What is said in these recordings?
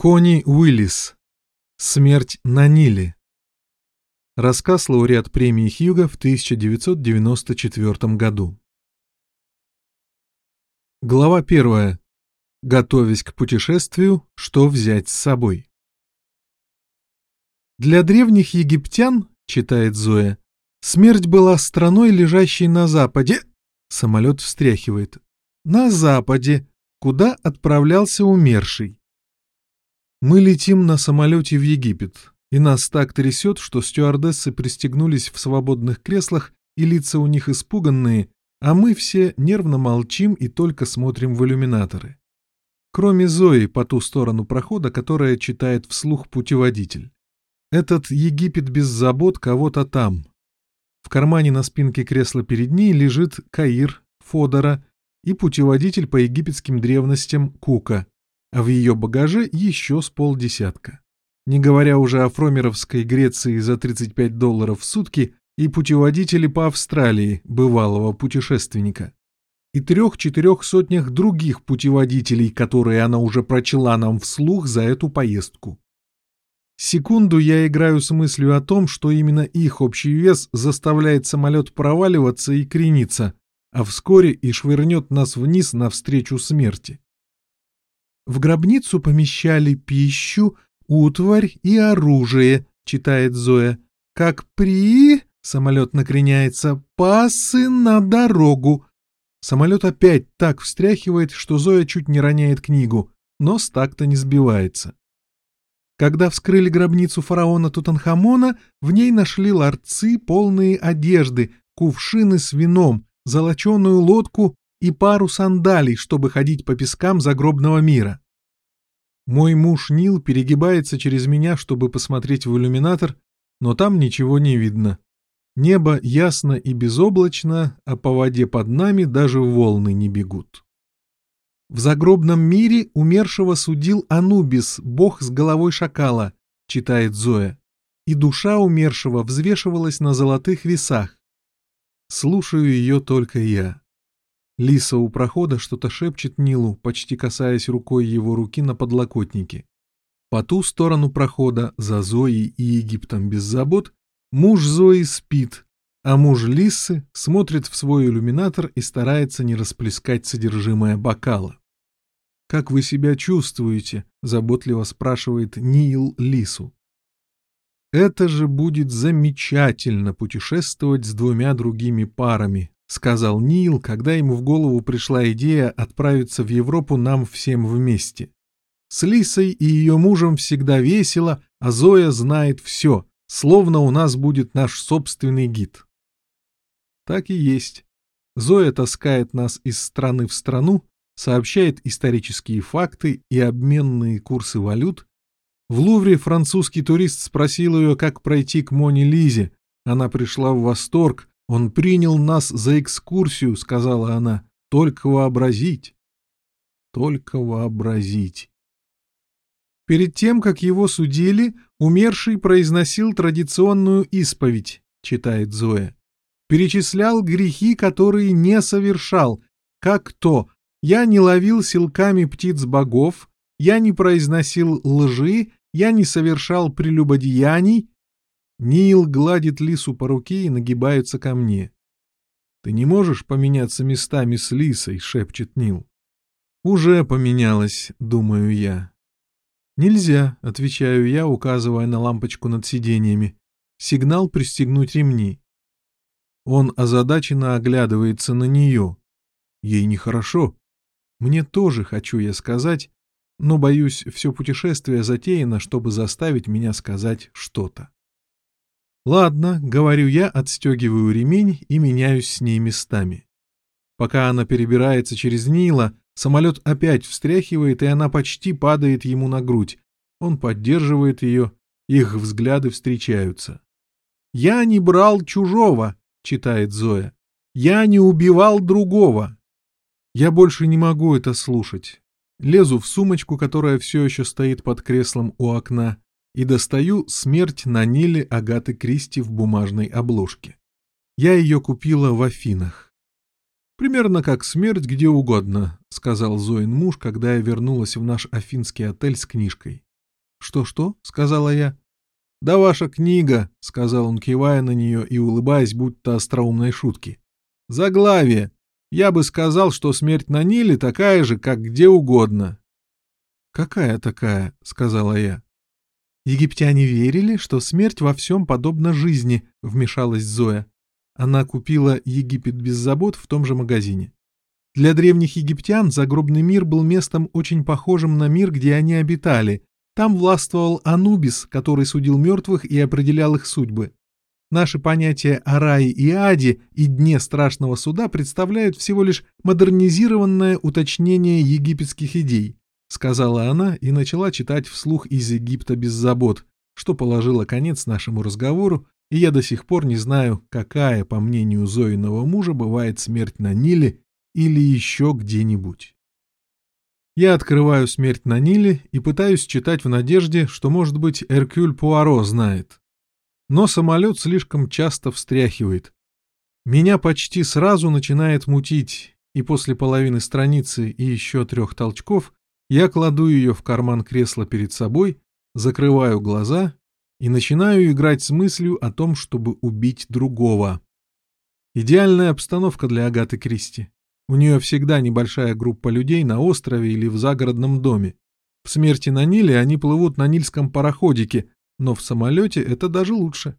Кони Уиллис. Смерть на Ниле. Рассказ лауреат премии Хьюга в 1994 году. Глава первая. Готовясь к путешествию, что взять с собой. Для древних египтян, читает Зоя, смерть была страной, лежащей на западе. Самолет встряхивает. На западе, куда отправлялся умерший. Мы летим на самолете в Египет, и нас так трясет, что стюардессы пристегнулись в свободных креслах, и лица у них испуганные, а мы все нервно молчим и только смотрим в иллюминаторы. Кроме Зои по ту сторону прохода, которая читает вслух путеводитель. Этот Египет без забот кого-то там. В кармане на спинке кресла перед ней лежит Каир, Фодора и путеводитель по египетским древностям Кука, а в ее багаже еще с полдесятка. Не говоря уже о фромеровской Греции за 35 долларов в сутки и путеводителе по Австралии бывалого путешественника. И трех-четырех сотнях других путеводителей, которые она уже прочла нам вслух за эту поездку. Секунду я играю с мыслью о том, что именно их общий вес заставляет самолет проваливаться и крениться, а вскоре и швырнет нас вниз навстречу смерти. В гробницу помещали пищу, утварь и оружие, читает Зоя. Как при... Самолет накреняется. Пасы на дорогу. Самолет опять так встряхивает, что Зоя чуть не роняет книгу, но с так-то не сбивается. Когда вскрыли гробницу фараона Тутанхамона, в ней нашли ларцы, полные одежды, кувшины с вином, золоченую лодку и пару сандалий, чтобы ходить по пескам загробного мира. Мой муж Нил перегибается через меня, чтобы посмотреть в иллюминатор, но там ничего не видно. Небо ясно и безоблачно, а по воде под нами даже волны не бегут. В загробном мире умершего судил Анубис, бог с головой шакала, читает Зоя, и душа умершего взвешивалась на золотых весах. Слушаю ее только я. Лиса у прохода что-то шепчет Нилу, почти касаясь рукой его руки на подлокотнике. По ту сторону прохода, за Зоей и Египтом без забот, муж Зои спит, а муж Лисы смотрит в свой иллюминатор и старается не расплескать содержимое бокала. «Как вы себя чувствуете?» — заботливо спрашивает Нил Лису. «Это же будет замечательно путешествовать с двумя другими парами», — сказал Нил, когда ему в голову пришла идея отправиться в Европу нам всем вместе. С Лисой и ее мужем всегда весело, а Зоя знает все, словно у нас будет наш собственный гид. Так и есть. Зоя таскает нас из страны в страну, сообщает исторические факты и обменные курсы валют. В Лувре французский турист спросил ее, как пройти к Моне Лизе. Она пришла в восторг, «Он принял нас за экскурсию», — сказала она. «Только вообразить». Только вообразить. Перед тем, как его судили, умерший произносил традиционную исповедь, читает Зоя. Перечислял грехи, которые не совершал, как то «я не ловил силками птиц богов», «я не произносил лжи», «я не совершал прелюбодеяний», Нил гладит лису по руке и нагибается ко мне. «Ты не можешь поменяться местами с лисой?» — шепчет Нил. «Уже поменялась», — думаю я. «Нельзя», — отвечаю я, указывая на лампочку над сиденьями. «Сигнал пристегнуть ремни». Он озадаченно оглядывается на нее. Ей нехорошо. Мне тоже хочу я сказать, но, боюсь, все путешествие затеяно, чтобы заставить меня сказать что-то. «Ладно», — говорю я, отстегиваю ремень и меняюсь с ней местами. Пока она перебирается через Нила, самолет опять встряхивает, и она почти падает ему на грудь. Он поддерживает ее, их взгляды встречаются. «Я не брал чужого», — читает Зоя. «Я не убивал другого». Я больше не могу это слушать. Лезу в сумочку, которая все еще стоит под креслом у окна, и достаю «Смерть на Ниле» Агаты Кристи в бумажной обложке. Я ее купила в Афинах. «Примерно как смерть где угодно», — сказал Зоин муж, когда я вернулась в наш афинский отель с книжкой. «Что-что?» — сказала я. «Да ваша книга», — сказал он, кивая на нее и улыбаясь, будто остроумной шутки. «Заглавие. Я бы сказал, что смерть на Ниле такая же, как где угодно». «Какая такая?» — сказала я. «Египтяне верили, что смерть во всем подобна жизни», — вмешалась Зоя. Она купила «Египет без забот» в том же магазине. Для древних египтян загробный мир был местом очень похожим на мир, где они обитали. Там властвовал Анубис, который судил мертвых и определял их судьбы. Наши понятия о рае и аде и дне страшного суда представляют всего лишь модернизированное уточнение египетских идей, сказала она и начала читать вслух из Египта без забот, что положило конец нашему разговору, и я до сих пор не знаю, какая, по мнению Зоиного мужа, бывает смерть на Ниле или еще где-нибудь. Я открываю «Смерть на Ниле» и пытаюсь читать в надежде, что, может быть, Эркюль Пуаро знает. Но самолет слишком часто встряхивает. Меня почти сразу начинает мутить, и после половины страницы и еще трех толчков я кладу ее в карман кресла перед собой, закрываю глаза и начинаю играть с мыслью о том, чтобы убить другого. Идеальная обстановка для Агаты Кристи. У нее всегда небольшая группа людей на острове или в загородном доме. В «Смерти на Ниле» они плывут на нильском пароходике, но в самолете это даже лучше.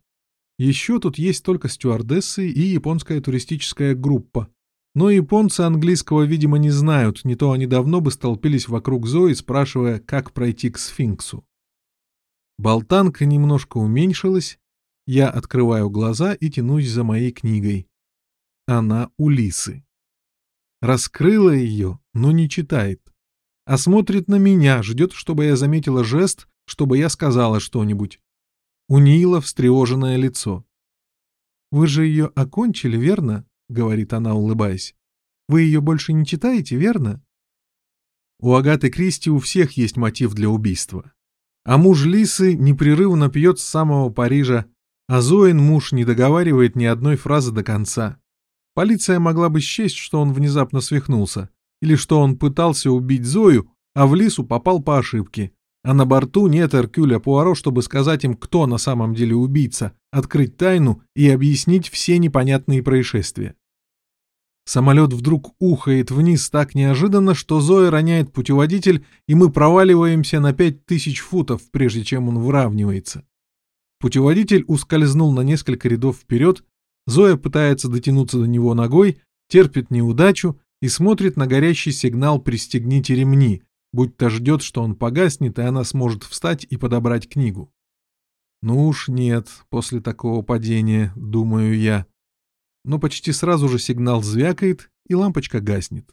Еще тут есть только стюардессы и японская туристическая группа. Но японцы английского, видимо, не знают, не то они давно бы столпились вокруг Зои, спрашивая, как пройти к сфинксу. Болтанка немножко уменьшилась, я открываю глаза и тянусь за моей книгой. Она у Лисы. Раскрыла ее, но не читает. А смотрит на меня, ждет, чтобы я заметила жест, чтобы я сказала что-нибудь. У Нила встревоженное лицо. «Вы же ее окончили, верно?» — говорит она, улыбаясь. «Вы ее больше не читаете, верно?» У Агаты Кристи у всех есть мотив для убийства. А муж Лисы непрерывно пьет с самого Парижа, а Зоин муж не договаривает ни одной фразы до конца. Полиция могла бы счесть, что он внезапно свихнулся, или что он пытался убить Зою, а в лису попал по ошибке. А на борту нет Эркюля Пуаро, чтобы сказать им, кто на самом деле убийца, открыть тайну и объяснить все непонятные происшествия. Самолет вдруг ухает вниз так неожиданно, что Зоя роняет путеводитель, и мы проваливаемся на пять тысяч футов, прежде чем он выравнивается. Путеводитель ускользнул на несколько рядов вперед, Зоя пытается дотянуться до него ногой, терпит неудачу и смотрит на горящий сигнал «Пристегните ремни», будто ждет, что он погаснет, и она сможет встать и подобрать книгу. Ну уж нет, после такого падения, думаю я. Но почти сразу же сигнал звякает, и лампочка гаснет.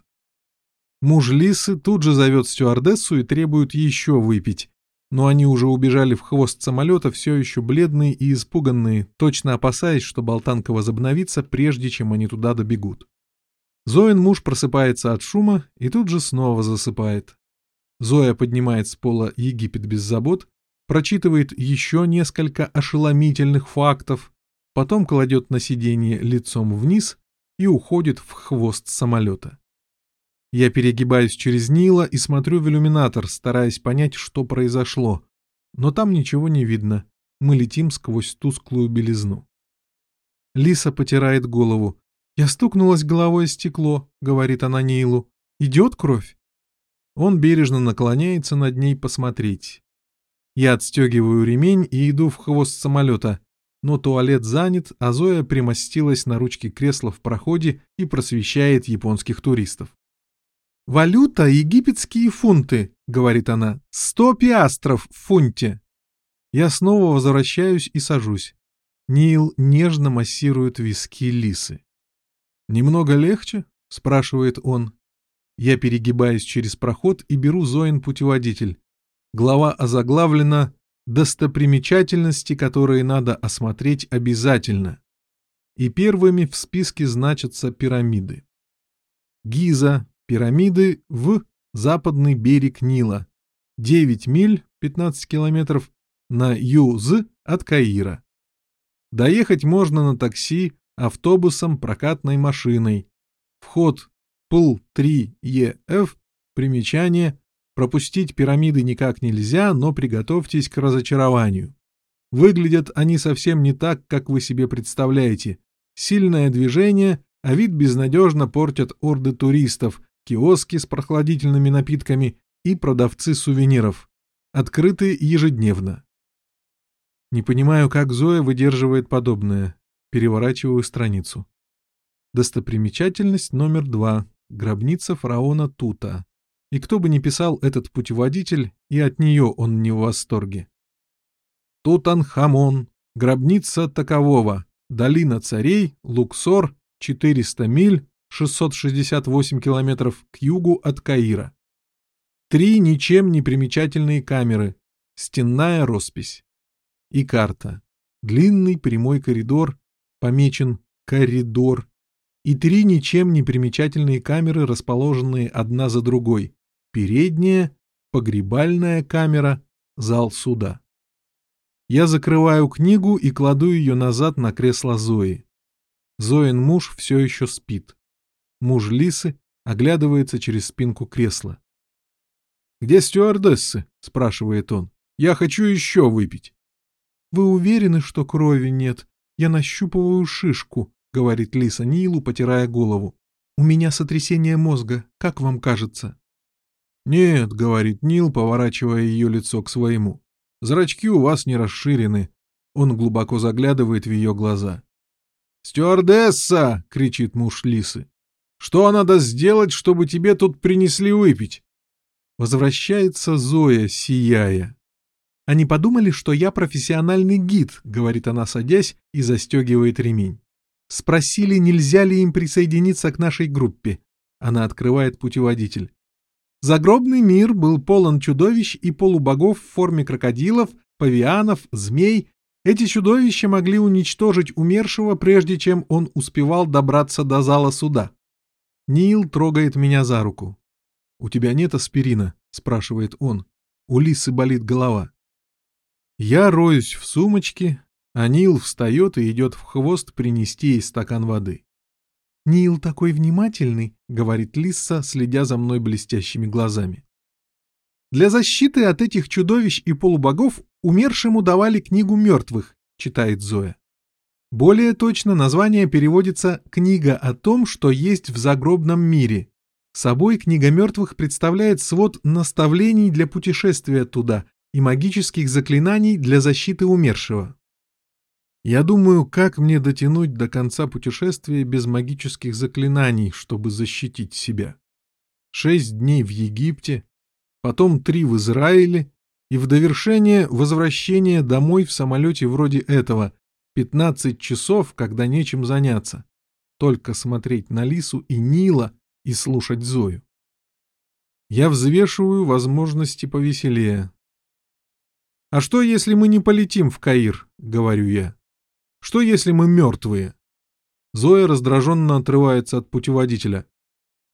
Муж Лисы тут же зовет стюардессу и требует еще выпить, но они уже убежали в хвост самолета, все еще бледные и испуганные, точно опасаясь, что болтанка возобновится, прежде чем они туда добегут. Зоин муж просыпается от шума и тут же снова засыпает. Зоя поднимает с пола «Египет без забот», прочитывает еще несколько ошеломительных фактов, потом кладет на сиденье лицом вниз и уходит в хвост самолета. Я перегибаюсь через Нила и смотрю в иллюминатор, стараясь понять, что произошло. Но там ничего не видно. Мы летим сквозь тусклую белизну. Лиса потирает голову. «Я стукнулась головой о стекло», — говорит она Нилу. «Идет кровь?» Он бережно наклоняется над ней посмотреть. Я отстегиваю ремень и иду в хвост самолета, но туалет занят, а Зоя примостилась на ручке кресла в проходе и просвещает японских туристов. «Валюта — египетские фунты», — говорит она. «Сто пиастров в фунте». Я снова возвращаюсь и сажусь. Нил нежно массирует виски лисы. «Немного легче?» — спрашивает он. Я перегибаюсь через проход и беру Зоин путеводитель. Глава озаглавлена «Достопримечательности, которые надо осмотреть обязательно». И первыми в списке значатся пирамиды. Гиза, Пирамиды в западный берег Нила. 9 миль, 15 километров, на Юз от Каира. Доехать можно на такси, автобусом, прокатной машиной. Вход ПЛ-3ЕФ, примечание, Пропустить пирамиды никак нельзя, но приготовьтесь к разочарованию. Выглядят они совсем не так, как вы себе представляете. Сильное движение, а вид безнадежно портят орды туристов, киоски с прохладительными напитками и продавцы сувениров. Открыты ежедневно. Не понимаю, как Зоя выдерживает подобное. Переворачиваю страницу. Достопримечательность номер два. Гробница фараона Тута. И кто бы ни писал этот путеводитель, и от нее он не в восторге. Тутанхамон, гробница такового, долина царей, Луксор, 400 миль, 668 километров к югу от Каира. Три ничем не примечательные камеры, стенная роспись. И карта. Длинный прямой коридор, помечен «коридор», и три ничем не примечательные камеры, расположенные одна за другой. Передняя, погребальная камера, зал суда. Я закрываю книгу и кладу ее назад на кресло Зои. Зоин муж все еще спит. Муж Лисы оглядывается через спинку кресла. «Где стюардессы?» — спрашивает он. «Я хочу еще выпить». «Вы уверены, что крови нет? Я нащупываю шишку», — говорит Лиса Нилу, потирая голову. «У меня сотрясение мозга, как вам кажется?» «Нет», — говорит Нил, поворачивая ее лицо к своему. Зрачки у вас не расширены. Он глубоко заглядывает в ее глаза. «Стюардесса!» — кричит муж Лисы. «Что надо сделать, чтобы тебе тут принесли выпить?» Возвращается Зоя, сияя. «Они подумали, что я профессиональный гид», — говорит она, садясь и застегивает ремень. «Спросили, нельзя ли им присоединиться к нашей группе». Она открывает путеводитель. Загробный мир был полон чудовищ и полубогов в форме крокодилов, павианов, змей. Эти чудовища могли уничтожить умершего, прежде чем он успевал добраться до зала суда. Нил трогает меня за руку. «У тебя нет аспирина?» — спрашивает он. У Лисы болит голова. Я роюсь в сумочке, а Нил встает и идет в хвост принести ей стакан воды. «Нил такой внимательный», — говорит Лисса, следя за мной блестящими глазами. «Для защиты от этих чудовищ и полубогов умершему давали книгу мертвых», — читает Зоя. Более точно название переводится «Книга о том, что есть в загробном мире». Собой книга мертвых представляет свод наставлений для путешествия туда и магических заклинаний для защиты умершего. Я думаю, как мне дотянуть до конца путешествия без магических заклинаний, чтобы защитить себя. Шесть дней в Египте, потом три в Израиле, и в довершение возвращение домой в самолете вроде этого, 15 часов, когда нечем заняться, только смотреть на Лису и Нила и слушать Зою. Я взвешиваю возможности повеселее. «А что, если мы не полетим в Каир?» — говорю я. Что, если мы мертвые? Зоя раздраженно отрывается от путеводителя.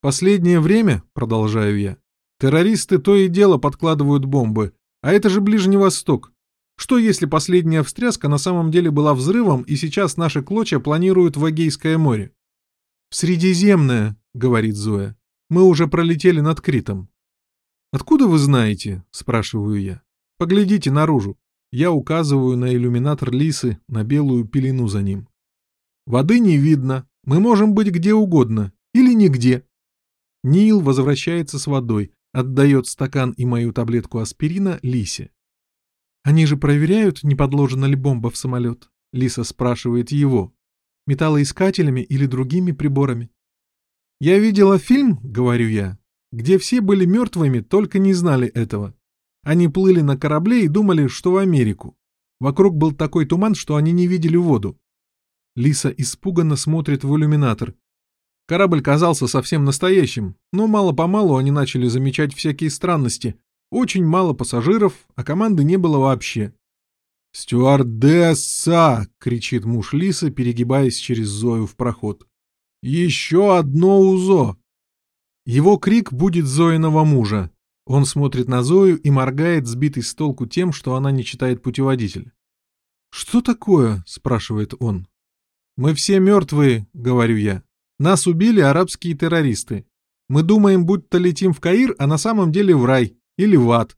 Последнее время, продолжаю я, террористы то и дело подкладывают бомбы, а это же Ближний Восток. Что, если последняя встряска на самом деле была взрывом, и сейчас наши клочья планируют в Эгейское море? «В Средиземное», — говорит Зоя. «Мы уже пролетели над Критом». «Откуда вы знаете?» — спрашиваю я. «Поглядите наружу. Я указываю на иллюминатор лисы, на белую пелену за ним. Воды не видно, мы можем быть где угодно, или нигде. Нил возвращается с водой, отдает стакан и мою таблетку аспирина Лисе. «Они же проверяют, не подложена ли бомба в самолет?» Лиса спрашивает его. «Металлоискателями или другими приборами?» «Я видела фильм, — говорю я, — где все были мертвыми, только не знали этого. Они плыли на корабле и думали, что в Америку. Вокруг был такой туман, что они не видели воду. Лиса испуганно смотрит в иллюминатор. Корабль казался совсем настоящим, но мало-помалу они начали замечать всякие странности. Очень мало пассажиров, а команды не было вообще. «Стюардесса!» — кричит муж Лисы, перегибаясь через Зою в проход. «Еще одно УЗО!» Его крик будет Зоиного мужа. Он смотрит на Зою и моргает, сбитый с толку тем, что она не читает путеводитель. «Что такое?» — спрашивает он. «Мы все мертвые», — говорю я. «Нас убили арабские террористы. Мы думаем, будто летим в Каир, а на самом деле в рай. или в ад.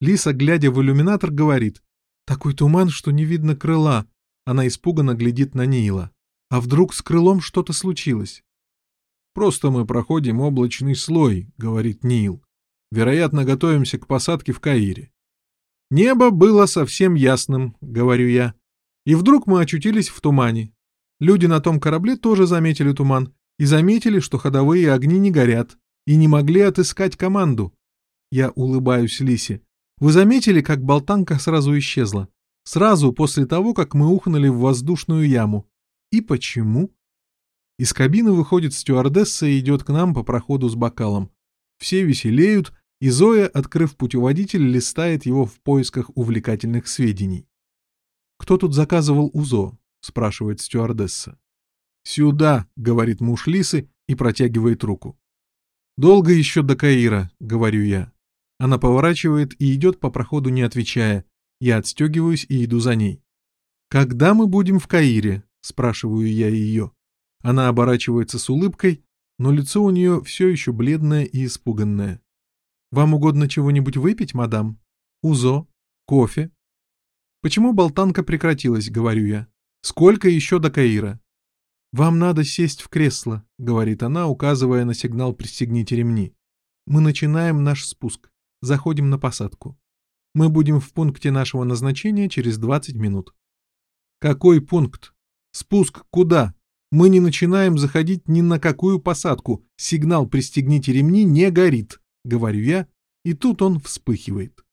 Лиса, глядя в иллюминатор, говорит. Такой туман, что не видно крыла. Она испуганно глядит на Нила. А вдруг с крылом что-то случилось? «Просто мы проходим облачный слой», — говорит Нил. «Вероятно, готовимся к посадке в Каире». «Небо было совсем ясным», — говорю я. И вдруг мы очутились в тумане. Люди на том корабле тоже заметили туман и заметили, что ходовые огни не горят, и не могли отыскать команду. Я улыбаюсь Лисе. Вы заметили, как болтанка сразу исчезла? Сразу после того, как мы ухнули в воздушную яму. И почему? Из кабины выходит стюардесса и идет к нам по проходу с бокалом. Все веселеют, и Зоя, открыв путеводитель, листает его в поисках увлекательных сведений. «Кто тут заказывал УЗО?» — спрашивает стюардесса. «Сюда», — говорит муж Лисы и протягивает руку. «Долго еще до Каира», — говорю я. Она поворачивает и идет по проходу, не отвечая. Я отстегиваюсь и иду за ней. «Когда мы будем в Каире?» — спрашиваю я ее. Она оборачивается с улыбкой, но лицо у нее все еще бледное и испуганное. «Вам угодно чего-нибудь выпить, мадам? Узо? Кофе?» «Почему болтанка прекратилась?» — говорю я. «Сколько еще до Каира?» «Вам надо сесть в кресло», — говорит она, указывая на сигнал «Пристегните ремни». «Мы начинаем наш спуск. Заходим на посадку. Мы будем в пункте нашего назначения через 20 минут». «Какой пункт? Спуск куда? Мы не начинаем заходить ни на какую посадку. Сигнал «Пристегните ремни» не горит», — говорю я, и тут он вспыхивает.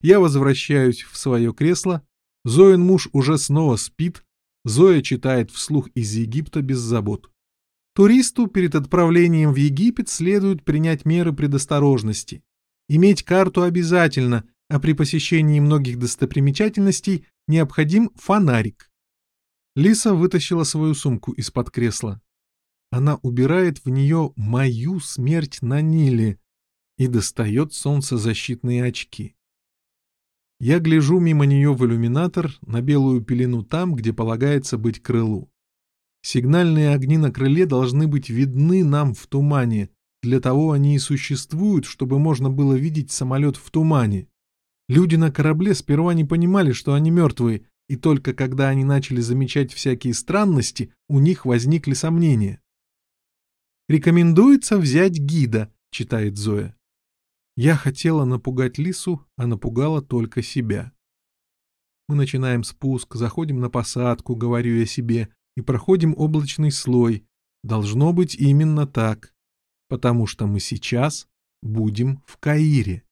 Я возвращаюсь в свое кресло. Зоин муж уже снова спит. Зоя читает вслух из Египта без забот. Туристу перед отправлением в Египет следует принять меры предосторожности. Иметь карту обязательно, а при посещении многих достопримечательностей необходим фонарик. Лиса вытащила свою сумку из-под кресла. Она убирает в нее мою смерть на Ниле и достает солнцезащитные очки. Я гляжу мимо нее в иллюминатор на белую пелену там, где полагается быть крылу. Сигнальные огни на крыле должны быть видны нам в тумане, для того они и существуют, чтобы можно было видеть самолет в тумане. Люди на корабле сперва не понимали, что они мертвые, и только когда они начали замечать всякие странности, у них возникли сомнения. «Рекомендуется взять гида», — читает Зоя. Я хотела напугать лису, а напугала только себя. Мы начинаем спуск, заходим на посадку, говорю я себе, и проходим облачный слой. Должно быть именно так, потому что мы сейчас будем в Каире.